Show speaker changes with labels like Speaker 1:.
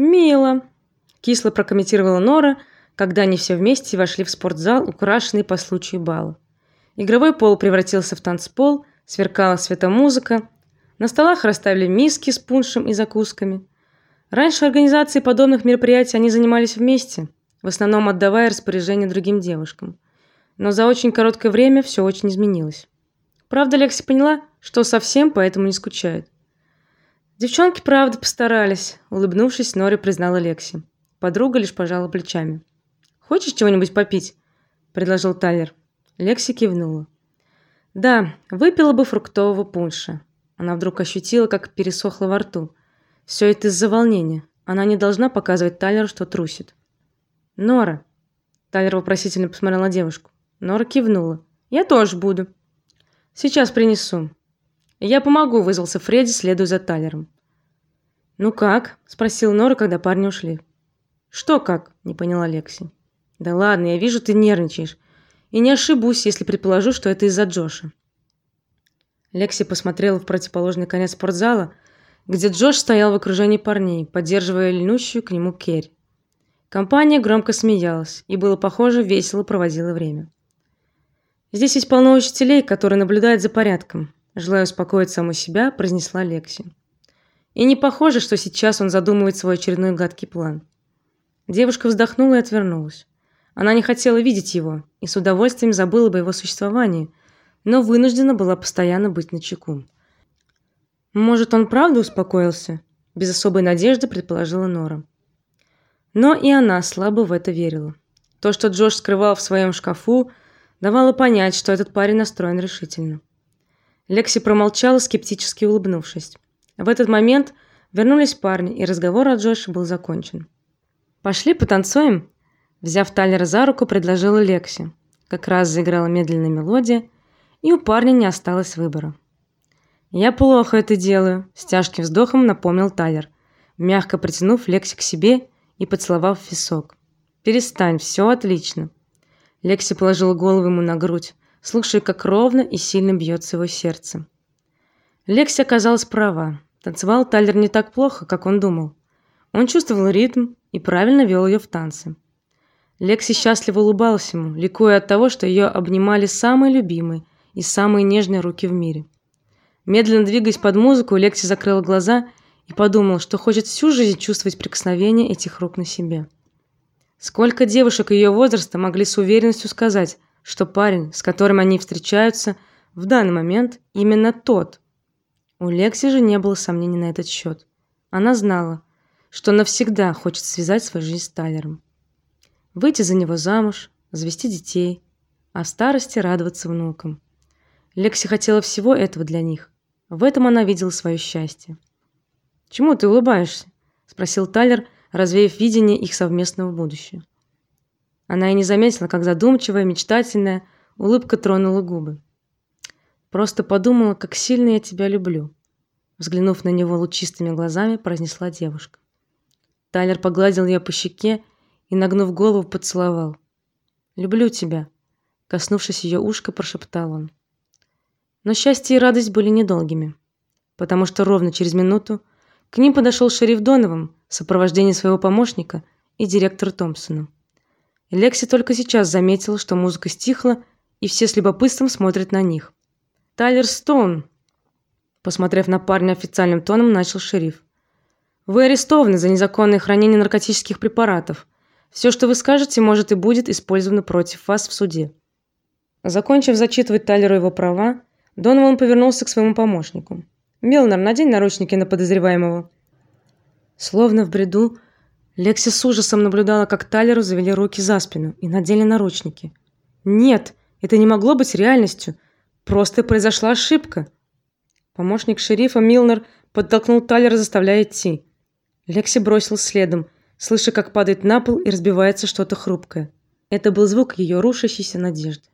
Speaker 1: Мило, кисло прокомментировала Нора, когда они все вместе вошли в спортзал, украшенный по случаю бала. Игровой пол превратился в танцпол, сверкала светомузыка, на столах расставили миски с пуншем и закусками. Раньше организацией подобных мероприятий они занимались вместе, в основном отдавая распоряжения другим девушкам. Но за очень короткое время все очень изменилось. Правда, Лекси поняла, что совсем поэтому не скучает. Девчонки, правда, постарались, улыбнувшись, Нори признала Лекси. Подруга лишь пожала плечами. Хочешь чего-нибудь попить? предложил Тайлер. Лекси кивнула. Да, выпила бы фруктового пунша. Она вдруг ощутила, как пересохло во рту. Все это из-за волнения. Она не должна показывать Тайлеру, что трусит. Нора. Тайлер вопросительно посмотрел на девушку. Нора кивнула. Я тоже буду. Сейчас принесу. Я помогу, вызвался Фредди, следуя за Тайлером. Ну как? спросил Нора, когда парни ушли. Что как? не поняла Лекси. Да ладно, я вижу, ты нервничаешь. И не ошибусь, если предположу, что это из-за Джоша. Лекси посмотрела в противоположный конец спортзала, где Джош стоял в окружении парней, поддерживая льнущую к нему Керри. Компания громко смеялась и было похоже, весело проводила время. Здесь есть полно учителей, которые наблюдают за порядком, желая успокоить саму себя, произнесла Лекси. И не похоже, что сейчас он задумывает свой очередной гадкий план. Девушка вздохнула и отвернулась. Она не хотела видеть его и с удовольствием забыла бы его существование, но вынуждена была постоянно быть начеку. Может, он правда успокоился? без особой надежды предположила Нора. Но и она слабо в это верила. То, что Джош скрывал в своем шкафу, давало понять, что этот парень настроен решительно. Лекси промолчала, скептически улыбнувшись. В этот момент вернулись парни, и разговор о Джоше был закончен. Пошли потанцуем, взяв Тайлера за руку, предложила Лекси. Как раз заиграла медленная мелодия, и у парня не осталось выбора. Я плохо это делаю, с тяжким вздохом напомнил Тайлер, мягко притянув Лекси к себе и поцеловав в висок. Перестань, все отлично. Лекси положила голову ему на грудь, слушая, как ровно и сильно бьется его сердце. Лекси оказалась права. Танцевал Тайлер не так плохо, как он думал. Он чувствовал ритм и правильно вел ее в танце. Лекси счастливо улыбалась ему, ликуя от того, что ее обнимали самые любимые и самые нежные руки в мире. Медленно двигаясь под музыку, Лекси закрыла глаза и подумала, что хочет всю жизнь чувствовать прикосновение этих рук на себе. Сколько девушек ее возраста могли с уверенностью сказать, что парень, с которым они встречаются, в данный момент именно тот. У Лекси же не было сомнений на этот счет. Она знала, что навсегда хочет связать свою жизнь с Тайлером. Выйти за него замуж, завести детей, а в старости радоваться внукам. Лекси хотела всего этого для них. В этом она видела свое счастье. "Чему ты улыбаешься?" спросил Тайлер, развеяв видение их совместного будущего. Она и не заметила, как задумчивая, мечтательная улыбка тронула губы. Просто подумала, как сильно я тебя люблю, взглянув на него лучистыми глазами, произнесла девушка. Тайлер погладил ее по щеке и, нагнув голову, поцеловал. "Люблю тебя", коснувшись ее ушка, прошептал он. Но счастье и радость были недолгими, потому что ровно через минуту к ним подошел шериф Донован в сопровождении своего помощника и директора Томпсона. Лекси только сейчас заметила, что музыка стихла, и все с любопытством смотрят на них. Тайлер Стоун, посмотрев на парня официальным тоном, начал шериф. Вы арестованы за незаконное хранение наркотических препаратов. Все, что вы скажете, может и будет использовано против вас в суде. Закончив зачитывать Тайлеру его права, Донован повернулся к своему помощнику. Мелнер, надень наручники на подозреваемого. Словно в бреду, Лекси с ужасом наблюдала, как Тайлеру завели руки за спину и надели наручники. Нет, это не могло быть реальностью. Просто произошла ошибка. Помощник шерифа Милнер подтолкнул Тайлера, заставляя идти. Лекси бросилась следом, слыша, как падает на пол и разбивается что-то хрупкое. Это был звук ее рушащейся надежды.